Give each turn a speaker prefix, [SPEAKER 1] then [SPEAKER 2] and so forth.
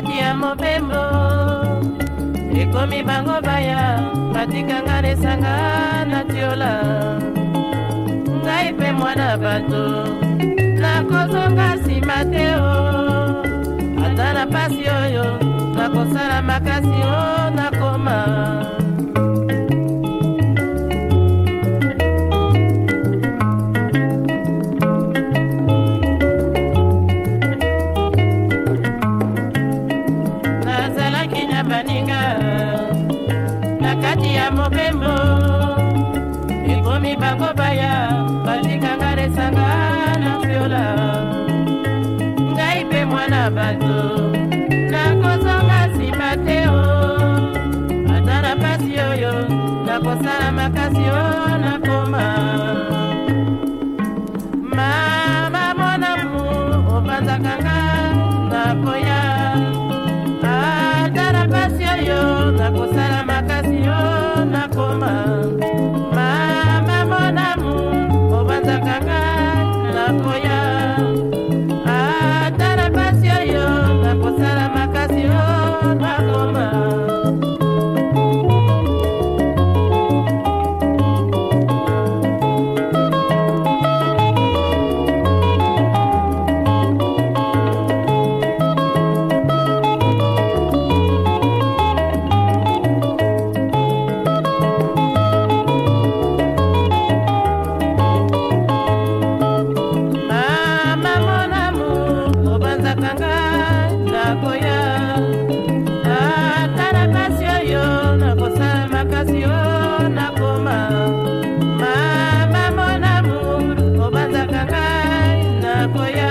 [SPEAKER 1] kati ya mobembo ekomi bango baya batikanga nesanga na tiola ngai mpe mwana bato nakozonga nsima te o oh. ata na mpasi oyo nakosala makasi o oh. baninga na kati ya mobembo ekomi bango baya balikanga lesanga na mpiola ngai mpe mwana bato nakozonga nsima te o ata na mpasi oyo nakosala makasi o nakoma mama monamu opanzakanga nakoya nakoya atala pasi oyo nakosala makasi o nakoma mama monamu obanzaka ngai nakoya